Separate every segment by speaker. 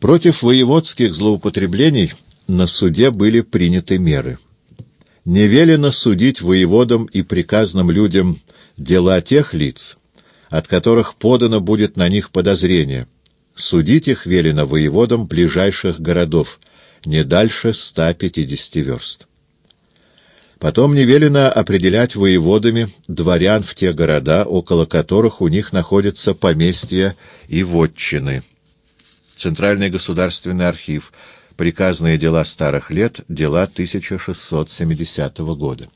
Speaker 1: Против воеводских злоупотреблений на суде были приняты меры. Не велено судить воеводам и приказным людям дела тех лиц, от которых подано будет на них подозрение. Судить их велено воеводам ближайших городов, не дальше 150 верст. Потом не велено определять воеводами дворян в те города, около которых у них находятся поместья и вотчины. Центральный государственный архив. Приказные дела старых лет. Дела 1670 года.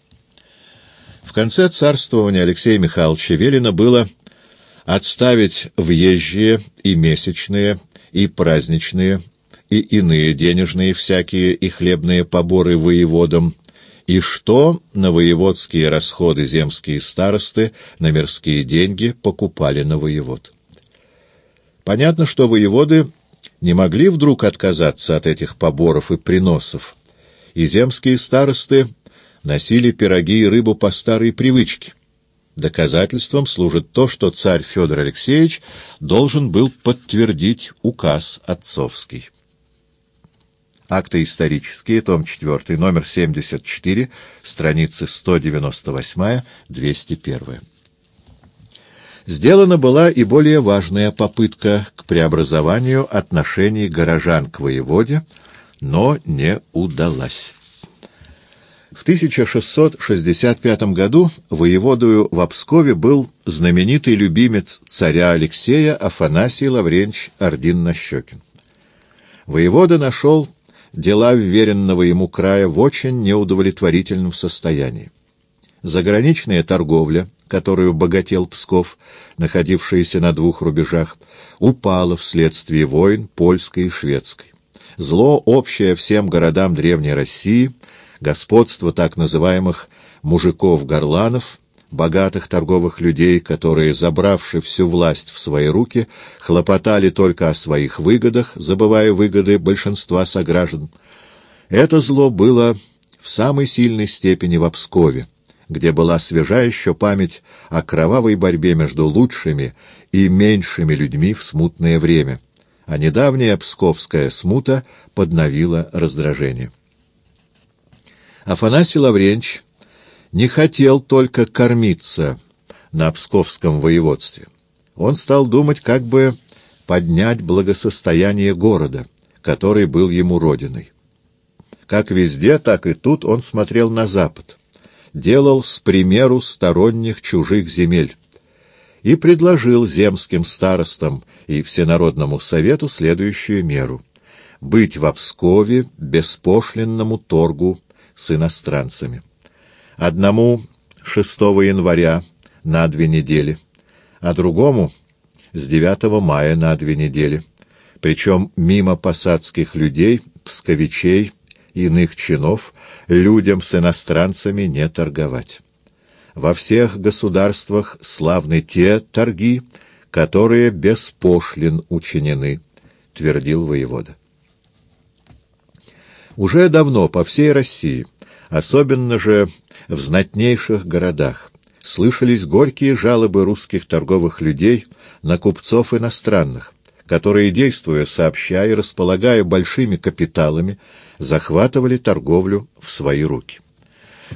Speaker 1: В конце царствования Алексея Михайловича велено было отставить въезжие и месячные, и праздничные, и иные денежные всякие и хлебные поборы воеводам, и что на воеводские расходы земские старосты на мирские деньги покупали на воевод. Понятно, что воеводы не могли вдруг отказаться от этих поборов и приносов, и земские старосты носили пироги и рыбу по старой привычке. Доказательством служит то, что царь Федор Алексеевич должен был подтвердить указ отцовский. Акты исторические, том 4, номер 74, страницы 198-201. Сделана была и более важная попытка к преобразованию отношений горожан к воеводе, но не удалась. В 1665 году воеводою в Обскове был знаменитый любимец царя Алексея Афанасий Лавренч Ордин-Нащекин. Воевода нашел дела вверенного ему края в очень неудовлетворительном состоянии. Заграничная торговля, которую богател Псков, находившаяся на двух рубежах, упала вследствие войн польской и шведской. Зло, общее всем городам Древней России, господство так называемых «мужиков-горланов», богатых торговых людей, которые, забравши всю власть в свои руки, хлопотали только о своих выгодах, забывая выгоды большинства сограждан. Это зло было в самой сильной степени в Пскове, где была свежа еще память о кровавой борьбе между лучшими и меньшими людьми в смутное время, а недавняя псковская смута подновила раздражение. Афанасий Лавренч не хотел только кормиться на Псковском воеводстве. Он стал думать, как бы поднять благосостояние города, который был ему родиной. Как везде, так и тут он смотрел на запад, делал с примеру сторонних чужих земель и предложил земским старостам и Всенародному совету следующую меру — быть в Обскове беспошлинному торгу с иностранцами. Одному 6 января на две недели, а другому с 9 мая на две недели, причем мимо посадских людей, псковичей, иных чинов, людям с иностранцами не торговать. Во всех государствах славны те торги, которые без пошлин учинены, твердил воевода. Уже давно по всей России, особенно же в знатнейших городах слышались горькие жалобы русских торговых людей на купцов иностранных, которые, действуя сообща и располагая большими капиталами, захватывали торговлю в свои руки.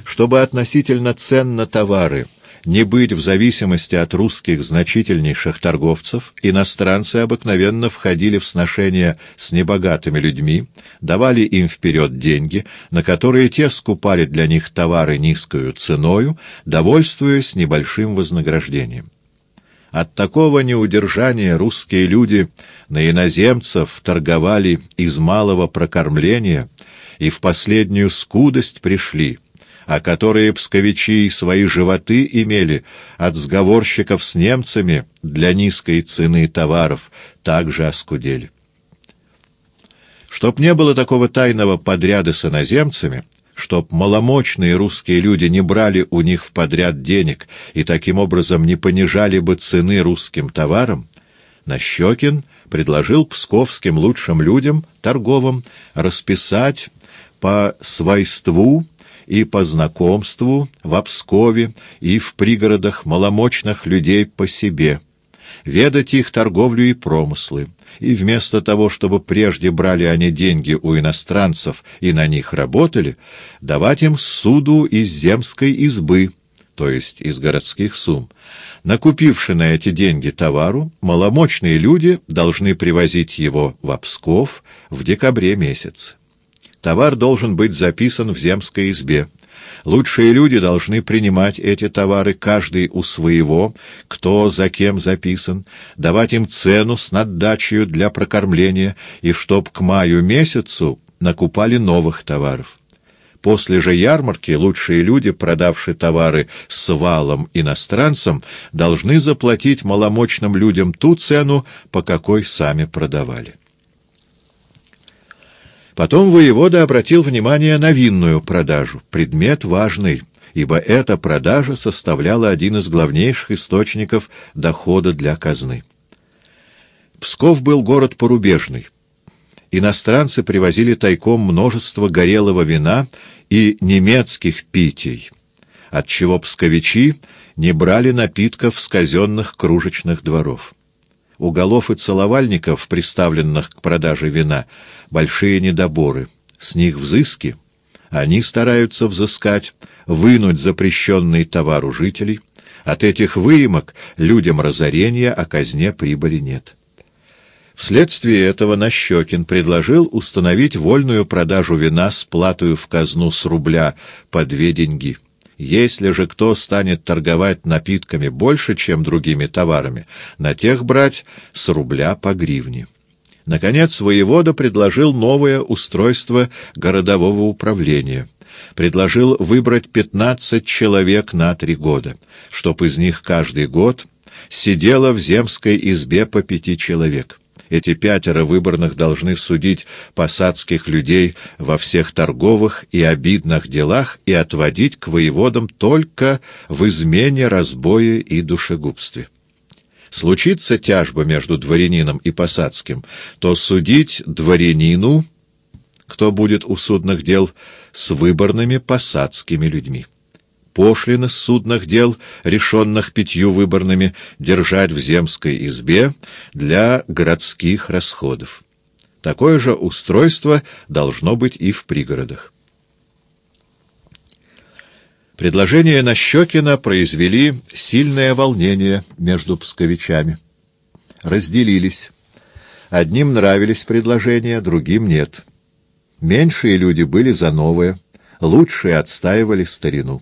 Speaker 1: Чтобы относительно цен на товары – не быть в зависимости от русских значительнейших торговцев, иностранцы обыкновенно входили в сношения с небогатыми людьми, давали им вперед деньги, на которые те скупали для них товары низкою ценою, довольствуясь небольшим вознаграждением. От такого неудержания русские люди на иноземцев торговали из малого прокормления и в последнюю скудость пришли — а которые псковичи свои животы имели от сговорщиков с немцами для низкой цены товаров, также оскудели. Чтоб не было такого тайного подряда с иноземцами, чтоб маломощные русские люди не брали у них в подряд денег и таким образом не понижали бы цены русским товарам, Нащекин предложил псковским лучшим людям, торговым, расписать по свойству и по знакомству в Обскове и в пригородах маломощных людей по себе, ведать их торговлю и промыслы, и вместо того, чтобы прежде брали они деньги у иностранцев и на них работали, давать им суду из земской избы, то есть из городских сумм. Накупивши на эти деньги товару, маломощные люди должны привозить его в Псков в декабре месяце. Товар должен быть записан в земской избе. Лучшие люди должны принимать эти товары, каждый у своего, кто за кем записан, давать им цену с наддачей для прокормления, и чтоб к маю месяцу накупали новых товаров. После же ярмарки лучшие люди, продавшие товары с валом иностранцам, должны заплатить маломощным людям ту цену, по какой сами продавали. Потом воевода обратил внимание на винную продажу, предмет важный, ибо эта продажа составляла один из главнейших источников дохода для казны. Псков был город порубежный. Иностранцы привозили тайком множество горелого вина и немецких питий, отчего псковичи не брали напитков с казенных кружечных дворов. У голов и целовальников, приставленных к продаже вина, большие недоборы. С них взыски. Они стараются взыскать, вынуть запрещенный товар у жителей. От этих выемок людям разорения, а казне прибыли нет. Вследствие этого Нащекин предложил установить вольную продажу вина с платою в казну с рубля по две деньги. Если же кто станет торговать напитками больше, чем другими товарами, на тех брать с рубля по гривне. Наконец, воевода предложил новое устройство городового управления. Предложил выбрать пятнадцать человек на три года, чтоб из них каждый год сидело в земской избе по пяти человек. Эти пятеро выборных должны судить посадских людей во всех торговых и обидных делах и отводить к воеводам только в измене, разбое и душегубстве. Случится тяжба между дворянином и посадским, то судить дворянину, кто будет у судных дел, с выборными посадскими людьми пошлины с судных дел, решенных пятью выборными, держать в земской избе для городских расходов. Такое же устройство должно быть и в пригородах. Предложения Нащекина произвели сильное волнение между псковичами. Разделились. Одним нравились предложения, другим нет. Меньшие люди были за новое, лучшие отстаивали старину.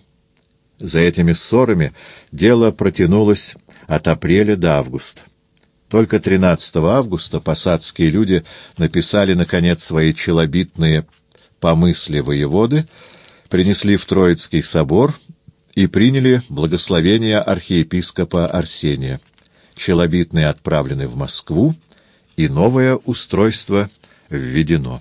Speaker 1: За этими ссорами дело протянулось от апреля до августа. Только 13 августа посадские люди написали, наконец, свои челобитные помысли воеводы, принесли в Троицкий собор и приняли благословение архиепископа Арсения. Челобитные отправлены в Москву, и новое устройство введено.